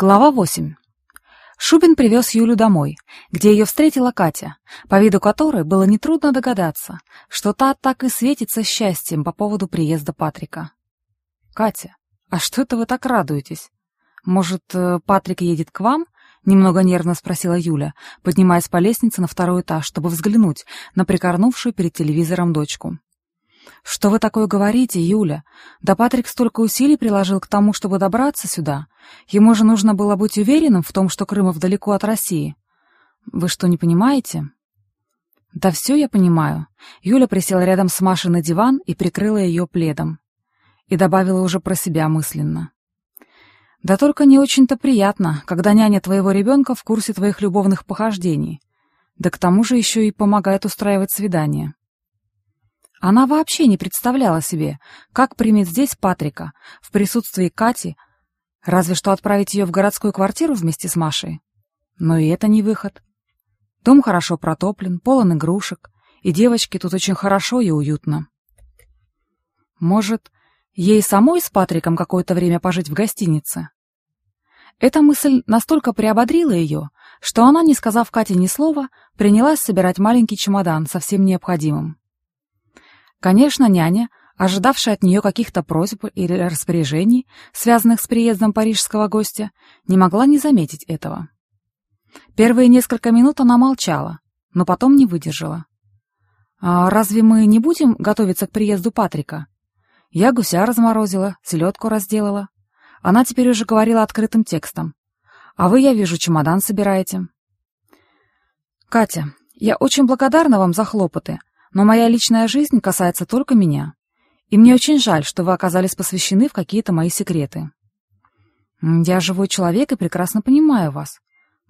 Глава 8. Шубин привез Юлю домой, где ее встретила Катя, по виду которой было нетрудно догадаться, что та так и светится счастьем по поводу приезда Патрика. «Катя, а что это вы так радуетесь? Может, э, Патрик едет к вам?» — немного нервно спросила Юля, поднимаясь по лестнице на второй этаж, чтобы взглянуть на прикорнувшую перед телевизором дочку. «Что вы такое говорите, Юля? Да Патрик столько усилий приложил к тому, чтобы добраться сюда. Ему же нужно было быть уверенным в том, что Крымов далеко от России. Вы что, не понимаете?» «Да все я понимаю». Юля присела рядом с Машей на диван и прикрыла ее пледом. И добавила уже про себя мысленно. «Да только не очень-то приятно, когда няня твоего ребенка в курсе твоих любовных похождений. Да к тому же еще и помогает устраивать свидания». Она вообще не представляла себе, как примет здесь Патрика, в присутствии Кати, разве что отправить ее в городскую квартиру вместе с Машей. Но и это не выход. Дом хорошо протоплен, полон игрушек, и девочке тут очень хорошо и уютно. Может, ей самой с Патриком какое-то время пожить в гостинице? Эта мысль настолько приободрила ее, что она, не сказав Кате ни слова, принялась собирать маленький чемодан со всем необходимым. Конечно, няня, ожидавшая от нее каких-то просьб или распоряжений, связанных с приездом парижского гостя, не могла не заметить этого. Первые несколько минут она молчала, но потом не выдержала. «А разве мы не будем готовиться к приезду Патрика? Я гуся разморозила, селедку разделала. Она теперь уже говорила открытым текстом. А вы, я вижу, чемодан собираете». «Катя, я очень благодарна вам за хлопоты, но моя личная жизнь касается только меня. И мне очень жаль, что вы оказались посвящены в какие-то мои секреты. Я живой человек и прекрасно понимаю вас.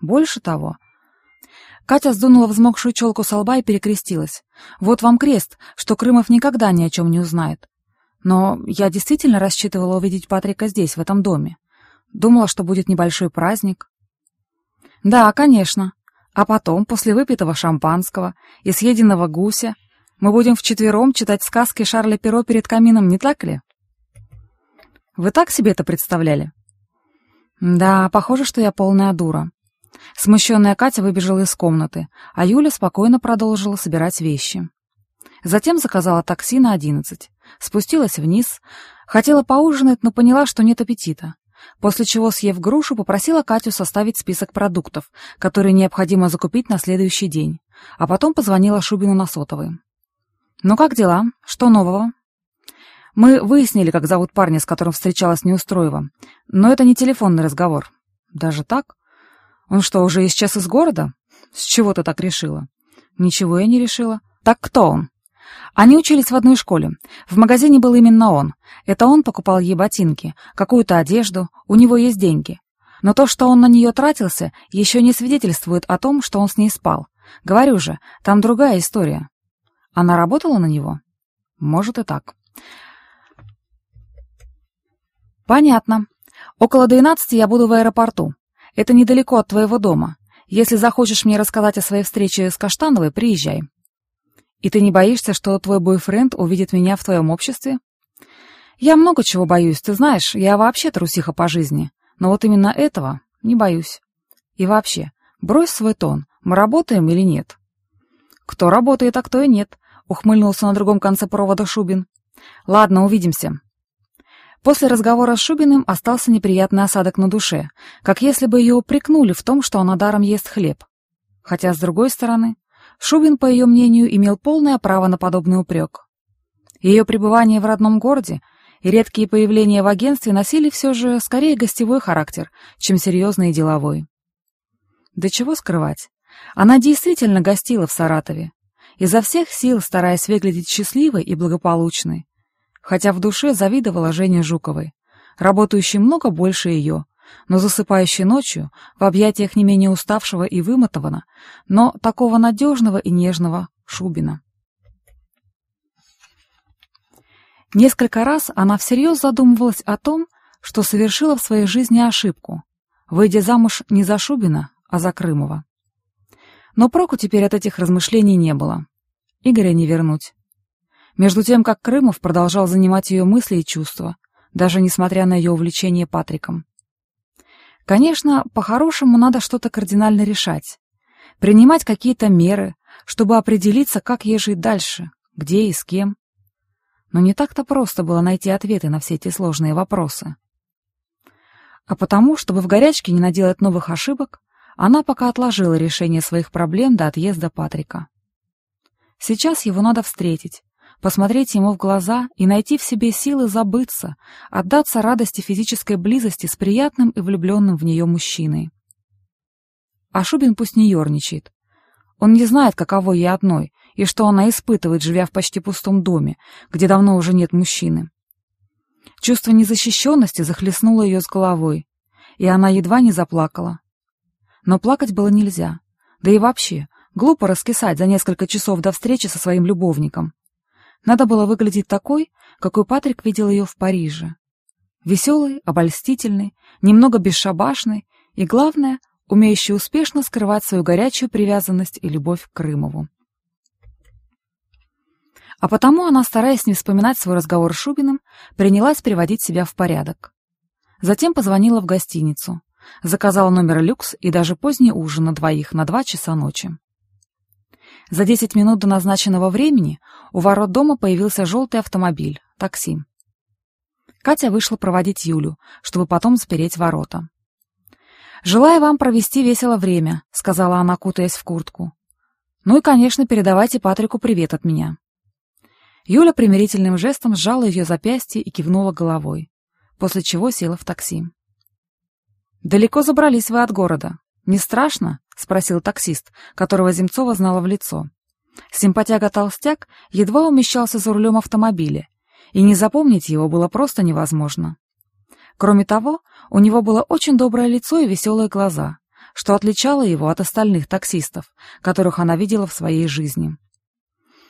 Больше того... Катя сдунула взмокшую челку со лба и перекрестилась. Вот вам крест, что Крымов никогда ни о чем не узнает. Но я действительно рассчитывала увидеть Патрика здесь, в этом доме. Думала, что будет небольшой праздник. Да, конечно. А потом, после выпитого шампанского и съеденного гуся, мы будем вчетвером читать сказки Шарля Перо перед камином, не так ли? Вы так себе это представляли? Да, похоже, что я полная дура. Смущенная Катя выбежала из комнаты, а Юля спокойно продолжила собирать вещи. Затем заказала такси на одиннадцать. Спустилась вниз, хотела поужинать, но поняла, что нет аппетита. После чего, съев грушу, попросила Катю составить список продуктов, которые необходимо закупить на следующий день, а потом позвонила Шубину на сотовый. «Ну как дела? Что нового?» «Мы выяснили, как зовут парня, с которым встречалась Неустроева. Но это не телефонный разговор». «Даже так? Он что, уже исчез из города? С чего ты так решила?» «Ничего я не решила. Так кто он?» Они учились в одной школе. В магазине был именно он. Это он покупал ей ботинки, какую-то одежду, у него есть деньги. Но то, что он на нее тратился, еще не свидетельствует о том, что он с ней спал. Говорю же, там другая история. Она работала на него? Может и так. Понятно. Около двенадцати я буду в аэропорту. Это недалеко от твоего дома. Если захочешь мне рассказать о своей встрече с Каштановой, приезжай. И ты не боишься, что твой бойфренд увидит меня в твоем обществе? Я много чего боюсь, ты знаешь, я вообще трусиха по жизни. Но вот именно этого не боюсь. И вообще, брось свой тон, мы работаем или нет? Кто работает, а кто и нет. Ухмыльнулся на другом конце провода Шубин. «Ладно, увидимся». После разговора с Шубиным остался неприятный осадок на душе, как если бы ее упрекнули в том, что она даром ест хлеб. Хотя, с другой стороны, Шубин, по ее мнению, имел полное право на подобный упрек. Ее пребывание в родном городе и редкие появления в агентстве носили все же скорее гостевой характер, чем серьезный и деловой. Да чего скрывать, она действительно гостила в Саратове, изо всех сил стараясь выглядеть счастливой и благополучной, хотя в душе завидовала Жене Жуковой, работающей много больше ее, но засыпающей ночью в объятиях не менее уставшего и вымотанного, но такого надежного и нежного Шубина. Несколько раз она всерьез задумывалась о том, что совершила в своей жизни ошибку, выйдя замуж не за Шубина, а за Крымова. Но проку теперь от этих размышлений не было. Игоря не вернуть. Между тем, как Крымов продолжал занимать ее мысли и чувства, даже несмотря на ее увлечение Патриком. Конечно, по-хорошему надо что-то кардинально решать. Принимать какие-то меры, чтобы определиться, как ей жить дальше, где и с кем. Но не так-то просто было найти ответы на все эти сложные вопросы. А потому, чтобы в горячке не наделать новых ошибок, она пока отложила решение своих проблем до отъезда Патрика. Сейчас его надо встретить, посмотреть ему в глаза и найти в себе силы забыться, отдаться радости физической близости с приятным и влюбленным в нее мужчиной. А Шубин пусть не ерничает. Он не знает, каково ей одной, и что она испытывает, живя в почти пустом доме, где давно уже нет мужчины. Чувство незащищенности захлестнуло ее с головой, и она едва не заплакала. Но плакать было нельзя. Да и вообще, глупо раскисать за несколько часов до встречи со своим любовником. Надо было выглядеть такой, какой Патрик видел ее в Париже. Веселый, обольстительный, немного бесшабашный и, главное, умеющий успешно скрывать свою горячую привязанность и любовь к Крымову. А потому она, стараясь не вспоминать свой разговор с Шубиным, принялась приводить себя в порядок. Затем позвонила в гостиницу, заказала номер люкс и даже поздний ужин на двоих на два часа ночи. За десять минут до назначенного времени у ворот дома появился желтый автомобиль, такси. Катя вышла проводить Юлю, чтобы потом запереть ворота. «Желаю вам провести весело время», — сказала она, кутаясь в куртку. «Ну и, конечно, передавайте Патрику привет от меня». Юля примирительным жестом сжала ее запястье и кивнула головой, после чего села в такси. «Далеко забрались вы от города. Не страшно?» — спросил таксист, которого Земцова знала в лицо. Симпатяга-толстяк едва умещался за рулем автомобиля, и не запомнить его было просто невозможно. Кроме того, у него было очень доброе лицо и веселые глаза, что отличало его от остальных таксистов, которых она видела в своей жизни.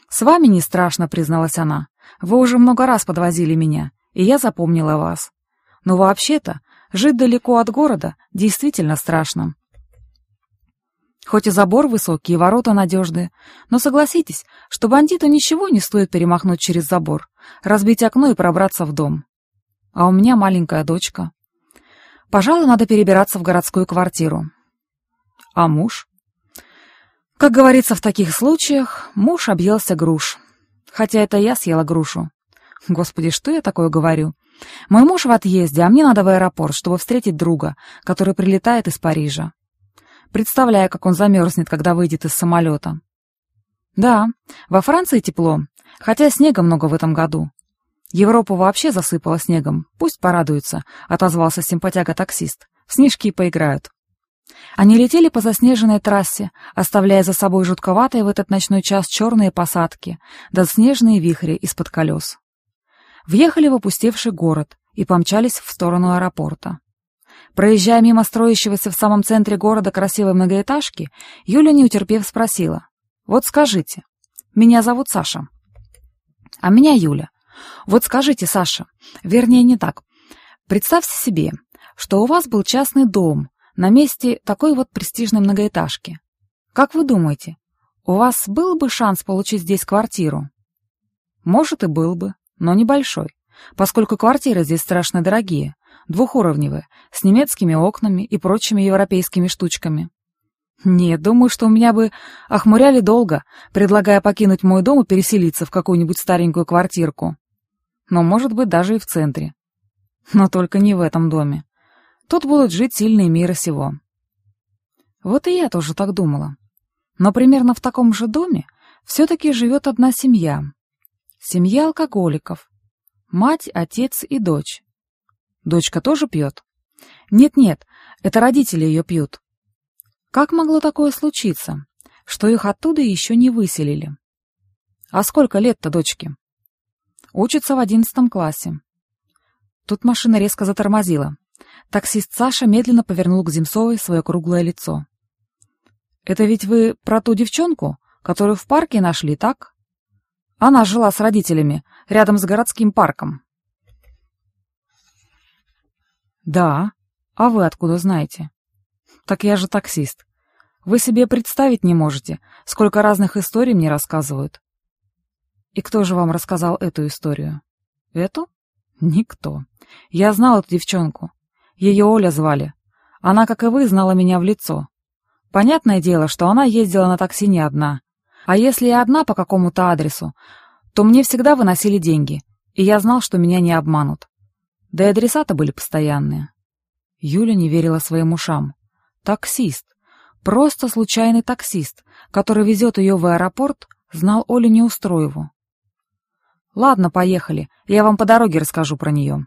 «С вами не страшно», — призналась она. «Вы уже много раз подвозили меня, и я запомнила вас. Но вообще-то, жить далеко от города действительно страшно. Хоть и забор высокий, и ворота надежные, но согласитесь, что бандиту ничего не стоит перемахнуть через забор, разбить окно и пробраться в дом. А у меня маленькая дочка. Пожалуй, надо перебираться в городскую квартиру. А муж? Как говорится в таких случаях, муж объелся груш. Хотя это я съела грушу. Господи, что я такое говорю? Мой муж в отъезде, а мне надо в аэропорт, чтобы встретить друга, который прилетает из Парижа. Представляю, как он замерзнет, когда выйдет из самолета. Да, во Франции тепло, хотя снега много в этом году. Европу вообще засыпало снегом, пусть порадуются, отозвался симпатяга-таксист. В снежки поиграют. Они летели по заснеженной трассе, оставляя за собой жутковатые в этот ночной час черные посадки, да снежные вихри из-под колес. Въехали в опустевший город и помчались в сторону аэропорта. Проезжая мимо строящегося в самом центре города красивой многоэтажки, Юля, не утерпев, спросила. «Вот скажите, меня зовут Саша». «А меня Юля. Вот скажите, Саша, вернее, не так. Представьте себе, что у вас был частный дом на месте такой вот престижной многоэтажки. Как вы думаете, у вас был бы шанс получить здесь квартиру?» «Может, и был бы, но небольшой, поскольку квартиры здесь страшно дорогие, двухуровневые, с немецкими окнами и прочими европейскими штучками. Нет, думаю, что у меня бы охмуряли долго, предлагая покинуть мой дом и переселиться в какую-нибудь старенькую квартирку. Но, может быть, даже и в центре. Но только не в этом доме. Тут будут жить сильные мира сего. Вот и я тоже так думала. Но примерно в таком же доме все-таки живет одна семья. Семья алкоголиков. Мать, отец и дочь. Дочка тоже пьет? Нет-нет, это родители ее пьют. Как могло такое случиться, что их оттуда еще не выселили? А сколько лет-то дочке? Учится в одиннадцатом классе. Тут машина резко затормозила. Таксист Саша медленно повернул к Земцовой свое круглое лицо. «Это ведь вы про ту девчонку, которую в парке нашли, так? Она жила с родителями, рядом с городским парком». «Да. А вы откуда знаете?» «Так я же таксист. Вы себе представить не можете, сколько разных историй мне рассказывают». «И кто же вам рассказал эту историю?» «Эту? Никто. Я знал эту девчонку. Ее Оля звали. Она, как и вы, знала меня в лицо. Понятное дело, что она ездила на такси не одна. А если я одна по какому-то адресу, то мне всегда выносили деньги, и я знал, что меня не обманут. Да и адреса-то были постоянные. Юля не верила своим ушам. Таксист. Просто случайный таксист, который везет ее в аэропорт, знал Олю Неустроеву. «Ладно, поехали. Я вам по дороге расскажу про нее».